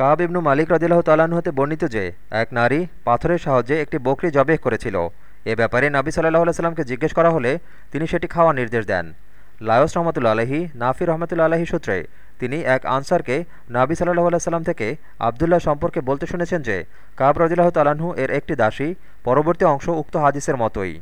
কাব ইবনু মালিক রদিল্লাহ তাল্লাহ্ন হতে বর্ণিত যে, এক নারী পাথরের সাহায্যে একটি বকরি জবেহ করেছিল। এ ব্যাপারে নাবি সাল্লাহ সাল্লামকে জিজ্ঞেস করা হলে তিনি সেটি খাওয়ার নির্দেশ দেন। লায়স রহমতুল্লা আলহী নাফির রহমতুল্লা আলহী সূত্রে তিনি এক আনসারকে নাবি সাল্লাহ সাল্লাম থেকে আবদুল্লাহ সম্পর্কে বলতে শুনেছেন যে, কাব রদিল্লাহ তালাহু এর একটি দাসী, পরবর্তী অংশ উক্ত হাদিসের মতোই।